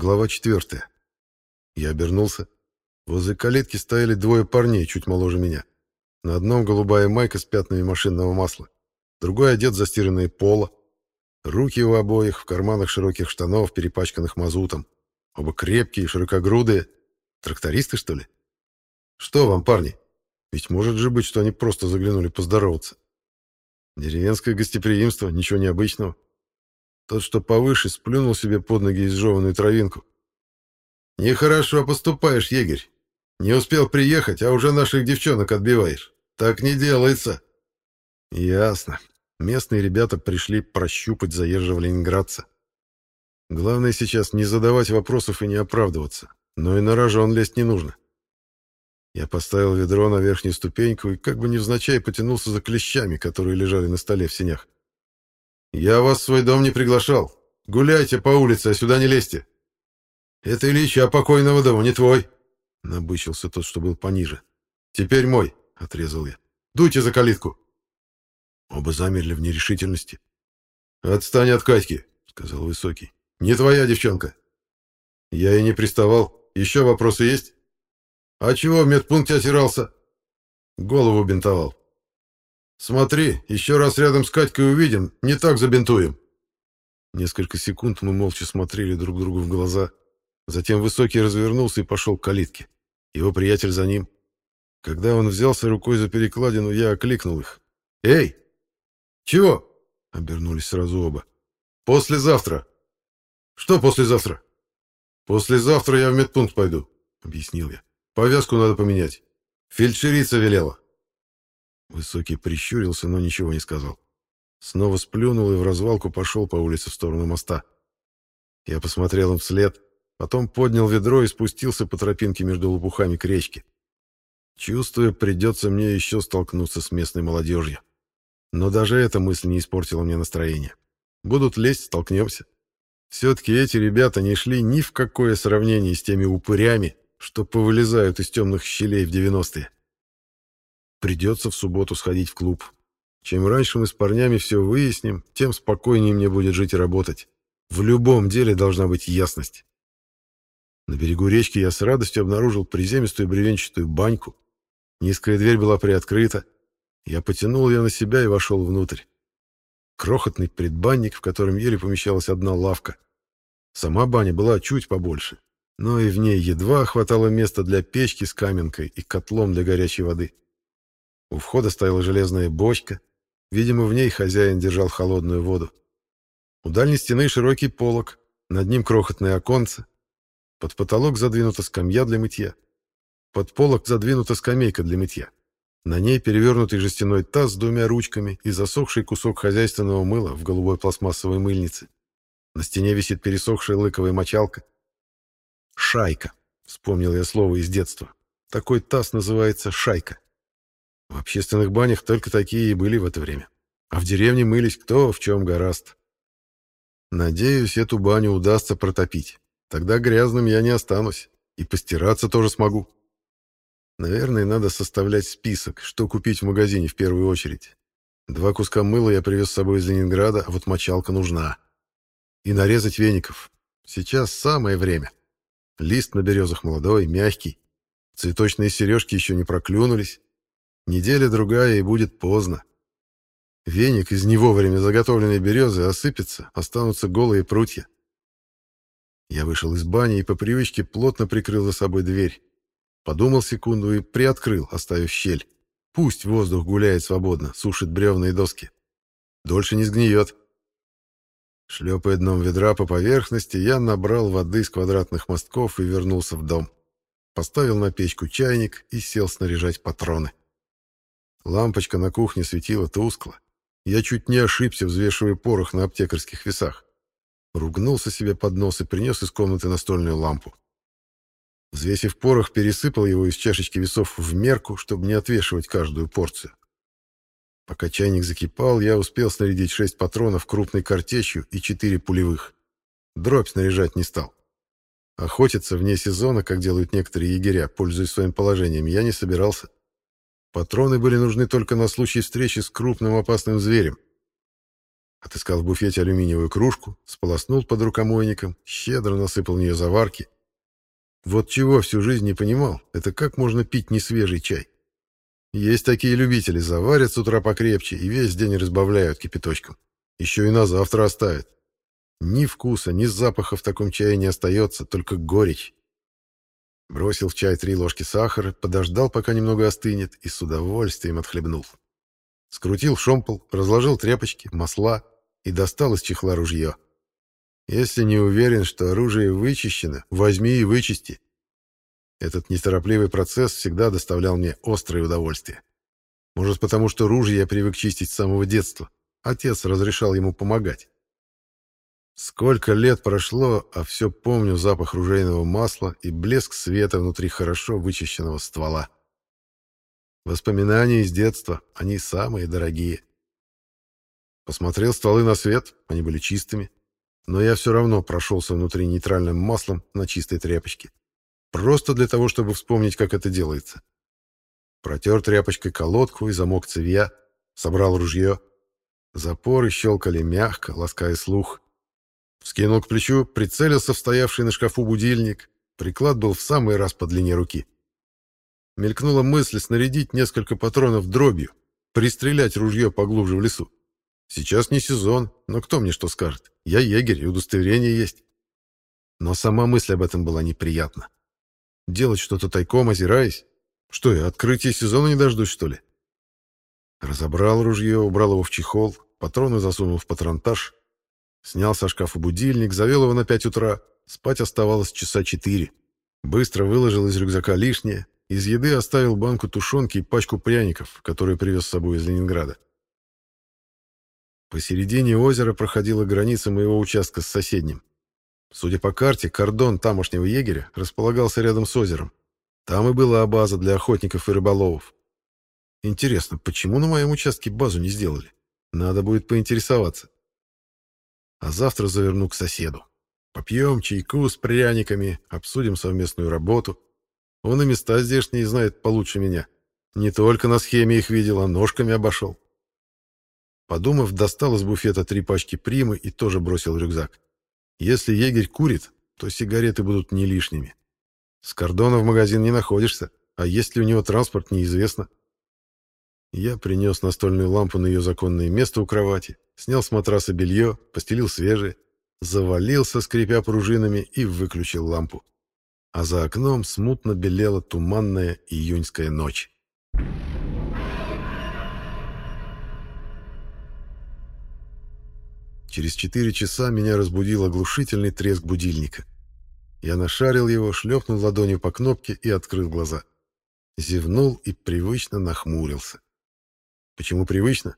Глава четвертая. Я обернулся. Возле калитки стояли двое парней, чуть моложе меня. На одном голубая майка с пятнами машинного масла, другой одет в застиранные поло. Руки у обоих в карманах широких штанов, перепачканных мазутом. Оба крепкие, широкогрудые. Трактористы, что ли? Что вам, парни? Ведь может же быть, что они просто заглянули поздороваться. Деревенское гостеприимство, ничего необычного. Тот, что повыше, сплюнул себе под ноги изжеванную травинку. «Нехорошо поступаешь, егерь. Не успел приехать, а уже наших девчонок отбиваешь. Так не делается». «Ясно. Местные ребята пришли прощупать заезжего ленинградца. Главное сейчас не задавать вопросов и не оправдываться. Но и на рожон лезть не нужно». Я поставил ведро на верхнюю ступеньку и как бы невзначай потянулся за клещами, которые лежали на столе в синях. Я вас в свой дом не приглашал. Гуляйте по улице, а сюда не лезьте. Это Ильича покойного дома, не твой. Набычился тот, что был пониже. Теперь мой, отрезал я. Дуйте за калитку. Оба замерли в нерешительности. Отстань от Катьки, сказал высокий. Не твоя девчонка. Я и не приставал. Еще вопросы есть? А чего в медпункте отирался? Голову бинтовал. Смотри, еще раз рядом с Катькой увидим, не так забинтуем. Несколько секунд мы молча смотрели друг другу в глаза. Затем Высокий развернулся и пошел к калитке. Его приятель за ним. Когда он взялся рукой за перекладину, я окликнул их. «Эй! Чего?» — обернулись сразу оба. «Послезавтра!» «Что послезавтра?» «Послезавтра я в медпункт пойду», — объяснил я. «Повязку надо поменять. Фельдшерица велела». Высокий прищурился, но ничего не сказал. Снова сплюнул и в развалку пошел по улице в сторону моста. Я посмотрел им вслед, потом поднял ведро и спустился по тропинке между лопухами к речке. Чувствую, придется мне еще столкнуться с местной молодежью. Но даже эта мысль не испортила мне настроение. Будут лезть, столкнемся. Все-таки эти ребята не шли ни в какое сравнение с теми упырями, что повылезают из темных щелей в девяностые. Придется в субботу сходить в клуб. Чем раньше мы с парнями все выясним, тем спокойнее мне будет жить и работать. В любом деле должна быть ясность. На берегу речки я с радостью обнаружил приземистую бревенчатую баньку. Низкая дверь была приоткрыта. Я потянул ее на себя и вошел внутрь. Крохотный предбанник, в котором еле помещалась одна лавка. Сама баня была чуть побольше, но и в ней едва хватало места для печки с каменкой и котлом для горячей воды. — у входа стояла железная бочка. Видимо, в ней хозяин держал холодную воду. У дальней стены широкий полок, над ним крохотное оконце. Под потолок задвинута скамья для мытья. Под полок задвинута скамейка для мытья. На ней перевернутый жестяной таз с двумя ручками и засохший кусок хозяйственного мыла в голубой пластмассовой мыльнице. На стене висит пересохшая лыковая мочалка. «Шайка», — вспомнил я слово из детства. Такой таз называется «шайка». В общественных банях только такие и были в это время. А в деревне мылись кто в чем гораст. Надеюсь, эту баню удастся протопить. Тогда грязным я не останусь. И постираться тоже смогу. Наверное, надо составлять список, что купить в магазине в первую очередь. Два куска мыла я привез с собой из Ленинграда, а вот мочалка нужна. И нарезать веников. Сейчас самое время. Лист на березах молодой, мягкий. Цветочные сережки еще не проклюнулись. Неделя другая, и будет поздно. Веник из него вовремя заготовленной березы осыпется, останутся голые прутья. Я вышел из бани и по привычке плотно прикрыл за собой дверь. Подумал секунду и приоткрыл, оставив щель. Пусть воздух гуляет свободно, сушит бревна и доски. Дольше не сгниет. Шлепая дном ведра по поверхности, я набрал воды из квадратных мостков и вернулся в дом. Поставил на печку чайник и сел снаряжать патроны. Лампочка на кухне светила тускло. Я чуть не ошибся, взвешивая порох на аптекарских весах. Ругнулся себе под нос и принес из комнаты настольную лампу. Взвесив порох, пересыпал его из чашечки весов в мерку, чтобы не отвешивать каждую порцию. Пока чайник закипал, я успел снарядить шесть патронов крупной картечью и четыре пулевых. Дробь снаряжать не стал. Охотиться вне сезона, как делают некоторые егеря, пользуясь своим положением, я не собирался. Патроны были нужны только на случай встречи с крупным опасным зверем. Отыскал в буфете алюминиевую кружку, сполоснул под рукомойником, щедро насыпал в нее заварки. Вот чего всю жизнь не понимал, это как можно пить несвежий чай. Есть такие любители, заварят с утра покрепче и весь день разбавляют кипяточком. Еще и на завтра оставят. Ни вкуса, ни запаха в таком чае не остается, только горечь. Бросил в чай три ложки сахара, подождал, пока немного остынет, и с удовольствием отхлебнул. Скрутил шомпол, разложил тряпочки, масла и достал из чехла ружье. Если не уверен, что оружие вычищено, возьми и вычисти. Этот неторопливый процесс всегда доставлял мне острое удовольствие. Может, потому что ружье я привык чистить с самого детства. Отец разрешал ему помогать. Сколько лет прошло, а все помню запах ружейного масла и блеск света внутри хорошо вычищенного ствола. Воспоминания из детства, они самые дорогие. Посмотрел стволы на свет, они были чистыми, но я все равно прошелся внутри нейтральным маслом на чистой тряпочке. Просто для того, чтобы вспомнить, как это делается. Протер тряпочкой колодку и замок цевья, собрал ружье. Запоры щелкали мягко, лаская слух. Вскинул к плечу, прицелился в стоявший на шкафу будильник. Приклад был в самый раз по длине руки. Мелькнула мысль снарядить несколько патронов дробью, пристрелять ружье поглубже в лесу. Сейчас не сезон, но кто мне что скажет? Я егерь, и удостоверение есть. Но сама мысль об этом была неприятна. Делать что-то тайком, озираясь? Что я, открытие сезона не дождусь, что ли? Разобрал ружье, убрал его в чехол, патроны засунул в патронтаж, Снял со шкафа будильник, завел его на 5 утра. Спать оставалось часа 4. Быстро выложил из рюкзака лишнее. Из еды оставил банку тушенки и пачку пряников, которые привез с собой из Ленинграда. Посередине озера проходила граница моего участка с соседним. Судя по карте, кордон тамошнего егеря располагался рядом с озером. Там и была база для охотников и рыболовов. Интересно, почему на моем участке базу не сделали? Надо будет поинтересоваться а завтра заверну к соседу. Попьем чайку с пряниками, обсудим совместную работу. Он и места здешние знает получше меня. Не только на схеме их видел, а ножками обошел. Подумав, достал из буфета три пачки примы и тоже бросил рюкзак. Если егерь курит, то сигареты будут не лишними. С кордона в магазин не находишься, а есть ли у него транспорт, неизвестно. Я принес настольную лампу на ее законное место у кровати, снял с матраса белье, постелил свежее, завалился, скрипя пружинами, и выключил лампу. А за окном смутно белела туманная июньская ночь. Через четыре часа меня разбудил оглушительный треск будильника. Я нашарил его, шлепнул ладонью по кнопке и открыл глаза. Зевнул и привычно нахмурился. Почему привычно?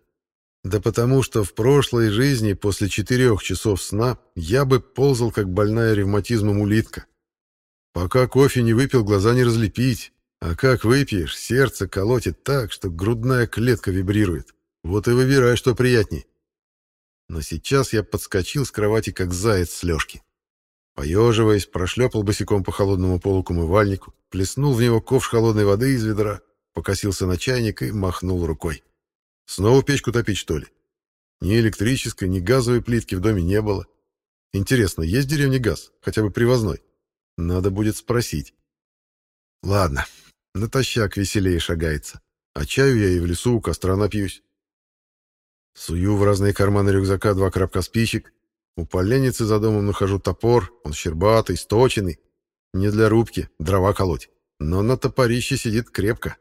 Да потому что в прошлой жизни после четырех часов сна я бы ползал, как больная ревматизмом улитка. Пока кофе не выпил, глаза не разлепить. А как выпьешь, сердце колотит так, что грудная клетка вибрирует. Вот и выбирай, что приятней. Но сейчас я подскочил с кровати, как заяц с лёжки. Поеживаясь, прошлепал босиком по холодному полу к умывальнику, плеснул в него ковш холодной воды из ведра, покосился на чайник и махнул рукой. Снова печку топить, что ли? Ни электрической, ни газовой плитки в доме не было. Интересно, есть в деревне газ? Хотя бы привозной? Надо будет спросить. Ладно, натощак веселее шагается. А чаю я и в лесу у костра напьюсь. Сую в разные карманы рюкзака два крапка спичек. У поленницы за домом нахожу топор, он щербатый, сточенный. Не для рубки, дрова колоть. Но на топорище сидит крепко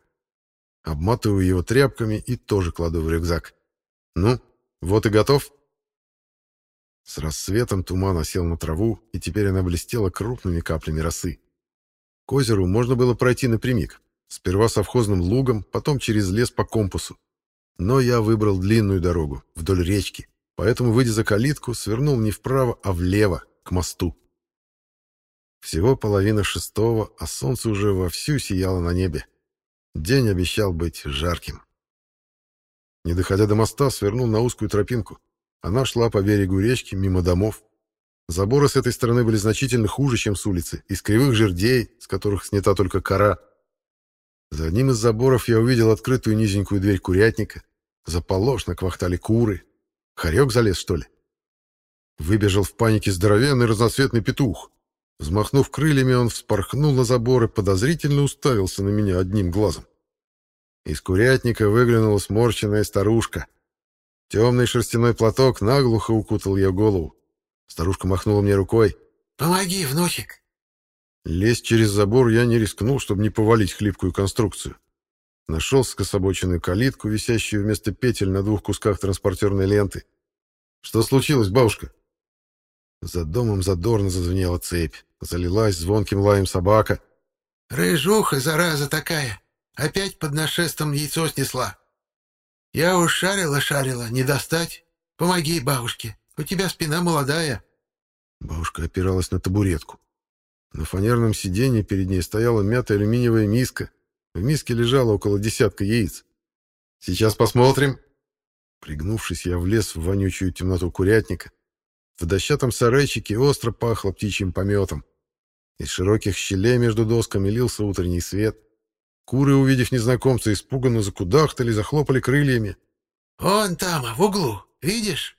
обматываю его тряпками и тоже кладу в рюкзак. «Ну, вот и готов». С рассветом туман осел на траву, и теперь она блестела крупными каплями росы. К озеру можно было пройти напрямик, сперва совхозным лугом, потом через лес по компасу. Но я выбрал длинную дорогу, вдоль речки, поэтому, выйдя за калитку, свернул не вправо, а влево, к мосту. Всего половина шестого, а солнце уже вовсю сияло на небе. День обещал быть жарким. Не доходя до моста, свернул на узкую тропинку. Она шла по берегу речки, мимо домов. Заборы с этой стороны были значительно хуже, чем с улицы, из кривых жердей, с которых снята только кора. За одним из заборов я увидел открытую низенькую дверь курятника. Заполошно квахтали куры. Хорек залез, что ли? Выбежал в панике здоровенный разноцветный петух. Взмахнув крыльями, он вспорхнул на забор и подозрительно уставился на меня одним глазом. Из курятника выглянула сморщенная старушка. Темный шерстяной платок наглухо укутал ее голову. Старушка махнула мне рукой. «Помоги, внучек!» Лезть через забор я не рискнул, чтобы не повалить хлипкую конструкцию. Нашел скособоченную калитку, висящую вместо петель на двух кусках транспортерной ленты. «Что случилось, бабушка?» За домом задорно зазвенела цепь. Залилась звонким лаем собака. «Рыжуха, зараза такая! Опять под нашестом яйцо снесла! Я уж шарила-шарила, не достать! Помоги бабушке, у тебя спина молодая!» Бабушка опиралась на табуретку. На фанерном сиденье перед ней стояла мятая алюминиевая миска. В миске лежало около десятка яиц. «Сейчас посмотрим!» Пригнувшись, я влез в вонючую темноту курятника. В дощатом сарайчике остро пахло птичьим пометом. Из широких щелей между досками лился утренний свет. Куры, увидев незнакомца, испуганно закудахтали, захлопали крыльями. «Он там, а в углу, видишь?»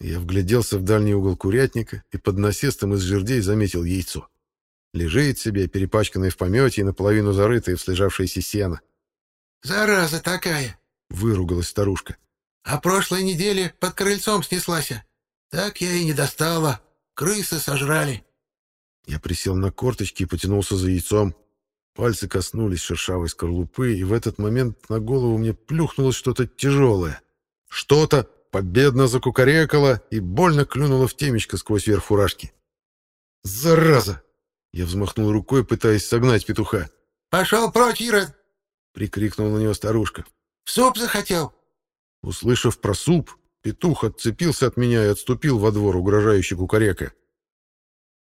Я вгляделся в дальний угол курятника и под насестом из жердей заметил яйцо. Лежит себе, перепачканное в помете и наполовину зарытое в слежавшееся сено. «Зараза такая!» — выругалась старушка. «А прошлой неделе под крыльцом снеслась. Так я и не достала. Крысы сожрали. Я присел на корточки и потянулся за яйцом. Пальцы коснулись шершавой скорлупы, и в этот момент на голову мне плюхнулось что-то тяжелое. Что-то победно закукарекало и больно клюнуло в темечко сквозь верх фуражки. «Зараза!» Я взмахнул рукой, пытаясь согнать петуха. «Пошел прочь, Ирод!» — прикрикнула на него старушка. «В суп захотел!» Услышав про суп, Петух отцепился от меня и отступил во двор, угрожающий кукарека.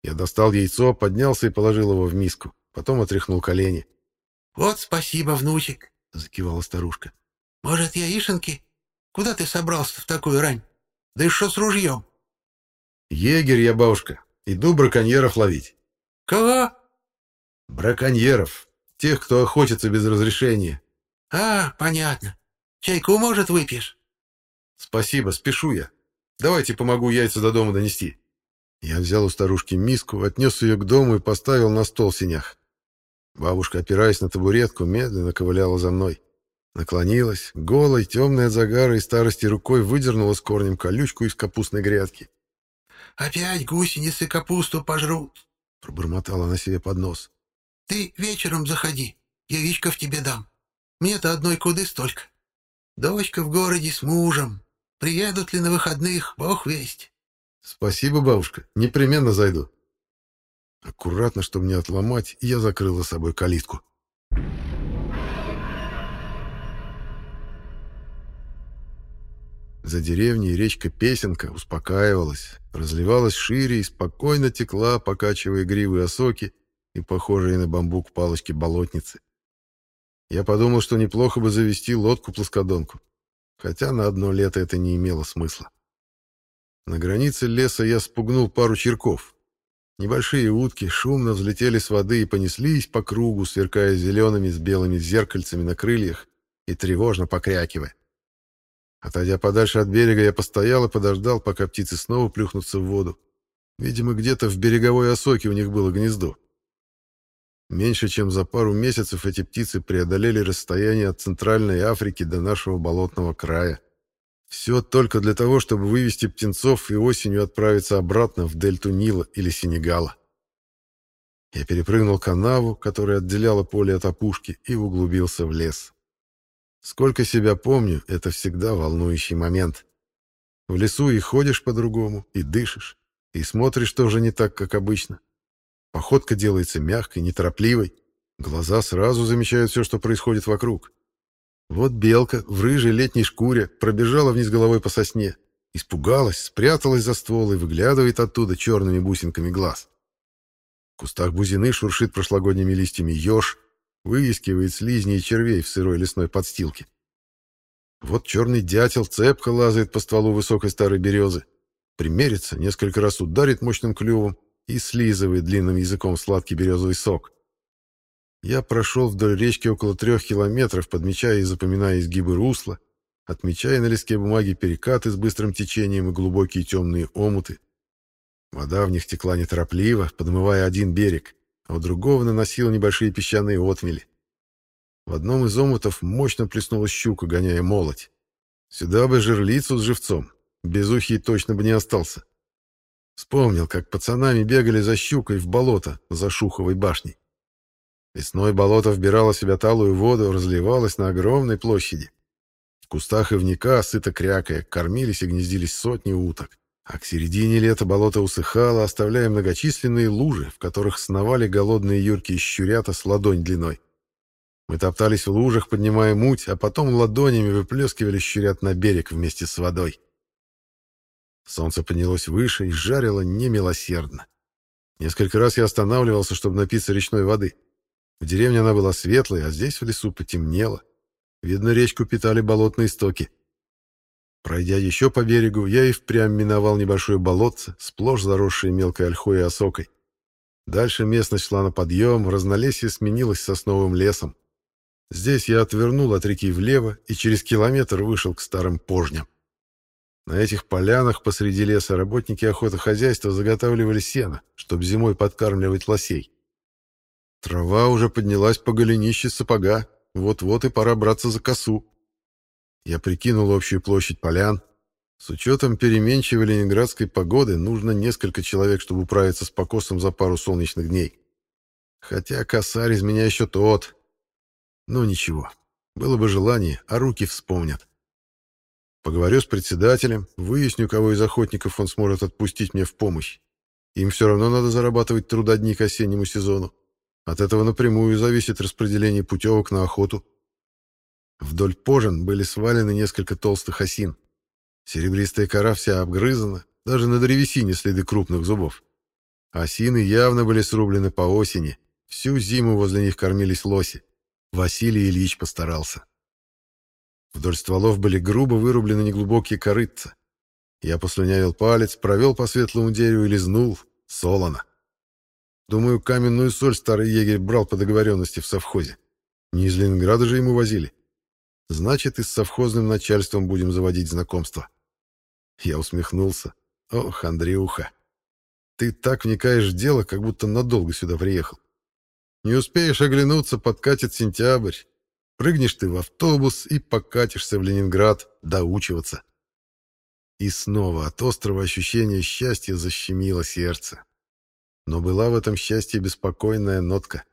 Я достал яйцо, поднялся и положил его в миску. Потом отряхнул колени. «Вот спасибо, внучек!» — закивала старушка. «Может, я ишенки? Куда ты собрался в такую рань? Да и что с ружьем?» «Егерь я, бабушка. Иду браконьеров ловить». «Кого?» «Браконьеров. Тех, кто охотится без разрешения». «А, понятно. Чайку, может, выпьешь?» Спасибо, спешу я. Давайте помогу яйца до дома донести. Я взял у старушки миску, отнес ее к дому и поставил на стол в синях. Бабушка, опираясь на табуретку, медленно ковыляла за мной. Наклонилась, голой, темной от загара и старости рукой выдернула с корнем колючку из капустной грядки. «Опять гусеницы капусту пожрут!» — пробормотала она себе под нос. «Ты вечером заходи, я яичков тебе дам. Мне-то одной куды столько. Дочка в городе с мужем, Приедут ли на выходных, бог весть. Спасибо, бабушка. Непременно зайду. Аккуратно, чтобы не отломать, я закрыла собой калитку. За деревней речка Песенка успокаивалась, разливалась шире и спокойно текла, покачивая гривы осоки и похожие на бамбук палочки болотницы. Я подумал, что неплохо бы завести лодку-плоскодонку хотя на одно лето это не имело смысла. На границе леса я спугнул пару черков. Небольшие утки шумно взлетели с воды и понеслись по кругу, сверкая зелеными с белыми зеркальцами на крыльях и тревожно покрякивая. Отойдя подальше от берега, я постоял и подождал, пока птицы снова плюхнутся в воду. Видимо, где-то в береговой осоке у них было гнездо. Меньше чем за пару месяцев эти птицы преодолели расстояние от Центральной Африки до нашего болотного края. Все только для того, чтобы вывести птенцов и осенью отправиться обратно в дельту Нила или Сенегала. Я перепрыгнул канаву, которая отделяла поле от опушки, и углубился в лес. Сколько себя помню, это всегда волнующий момент. В лесу и ходишь по-другому, и дышишь, и смотришь тоже не так, как обычно. Походка делается мягкой, неторопливой. Глаза сразу замечают все, что происходит вокруг. Вот белка в рыжей летней шкуре пробежала вниз головой по сосне. Испугалась, спряталась за ствол и выглядывает оттуда черными бусинками глаз. В кустах бузины шуршит прошлогодними листьями еж, выискивает слизни и червей в сырой лесной подстилке. Вот черный дятел цепко лазает по стволу высокой старой березы, примерится, несколько раз ударит мощным клювом, и слизывает длинным языком сладкий березовый сок. Я прошел вдоль речки около трех километров, подмечая и запоминая изгибы русла, отмечая на листке бумаги перекаты с быстрым течением и глубокие темные омуты. Вода в них текла неторопливо, подмывая один берег, а у другого наносила небольшие песчаные отмели. В одном из омутов мощно плеснула щука, гоняя молоть. Сюда бы жерлицу с живцом, без ухи точно бы не остался. Вспомнил, как пацанами бегали за щукой в болото за Шуховой башней. Весной болото вбирало себя талую воду, разливалось на огромной площади. В кустах и вника сыто крякая, кормились и гнездились сотни уток. А к середине лета болото усыхало, оставляя многочисленные лужи, в которых сновали голодные юрки и щурята с ладонь длиной. Мы топтались в лужах, поднимая муть, а потом ладонями выплескивали щурят на берег вместе с водой. Солнце поднялось выше и жарило немилосердно. Несколько раз я останавливался, чтобы напиться речной воды. В деревне она была светлой, а здесь в лесу потемнело. Видно, речку питали болотные стоки. Пройдя еще по берегу, я и впрямь миновал небольшое болотце, сплошь заросшее мелкой ольхой и осокой. Дальше местность шла на подъем, разнолесье сменилось сосновым лесом. Здесь я отвернул от реки влево и через километр вышел к старым пожням. На этих полянах посреди леса работники охотохозяйства заготавливали сено, чтобы зимой подкармливать лосей. Трава уже поднялась по голенище сапога, вот-вот и пора браться за косу. Я прикинул общую площадь полян. С учетом переменчивой ленинградской погоды нужно несколько человек, чтобы управиться с покосом за пару солнечных дней. Хотя косарь из меня еще тот. Ну ничего, было бы желание, а руки вспомнят. Поговорю с председателем, выясню, кого из охотников он сможет отпустить мне в помощь. Им все равно надо зарабатывать трудодни к осеннему сезону. От этого напрямую зависит распределение путевок на охоту. Вдоль пожен были свалены несколько толстых осин. Серебристая кора вся обгрызана, даже на древесине следы крупных зубов. Осины явно были срублены по осени. Всю зиму возле них кормились лоси. Василий Ильич постарался. Вдоль стволов были грубо вырублены неглубокие корытца. Я послюнявил палец, провел по светлому дереву и лизнул. Солоно. Думаю, каменную соль старый егерь брал по договоренности в совхозе. Не из Ленинграда же ему возили. Значит, и с совхозным начальством будем заводить знакомство. Я усмехнулся. Ох, Андреуха, ты так вникаешь в дело, как будто надолго сюда приехал. Не успеешь оглянуться, подкатит сентябрь, Прыгнешь ты в автобус и покатишься в Ленинград доучиваться. И снова от острого ощущения счастья защемило сердце. Но была в этом счастье беспокойная нотка.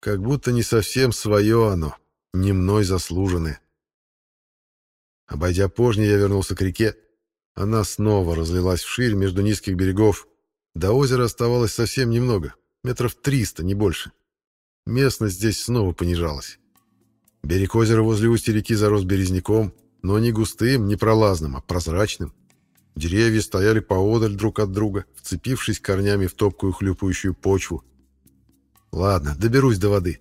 Как будто не совсем свое оно, не мной заслуженное. Обойдя позже я вернулся к реке. Она снова разлилась вширь между низких берегов. До озера оставалось совсем немного, метров триста, не больше. Местность здесь снова понижалась. Берег озера возле устья реки зарос березняком, но не густым, не пролазным, а прозрачным. Деревья стояли поодаль друг от друга, вцепившись корнями в топкую хлюпающую почву. Ладно, доберусь до воды.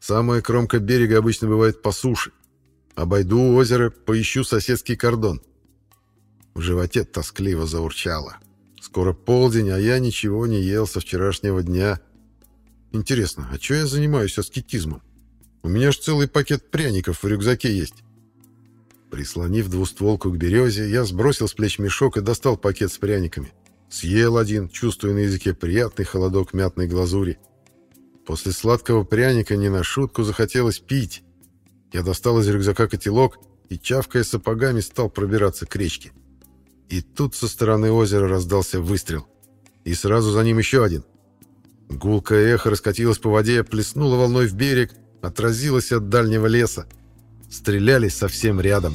Самая кромка берега обычно бывает по суше. Обойду озеро, поищу соседский кордон. В животе тоскливо заурчало. Скоро полдень, а я ничего не ел со вчерашнего дня. Интересно, а что я занимаюсь аскетизмом? У меня ж целый пакет пряников в рюкзаке есть. Прислонив двустволку к березе, я сбросил с плеч мешок и достал пакет с пряниками. Съел один, чувствуя на языке приятный холодок мятной глазури. После сладкого пряника не на шутку захотелось пить. Я достал из рюкзака котелок и, чавкая сапогами, стал пробираться к речке. И тут со стороны озера раздался выстрел. И сразу за ним еще один. Гулкое эхо раскатилось по воде, плеснуло волной в берег — отразилось от дальнего леса. Стреляли совсем рядом.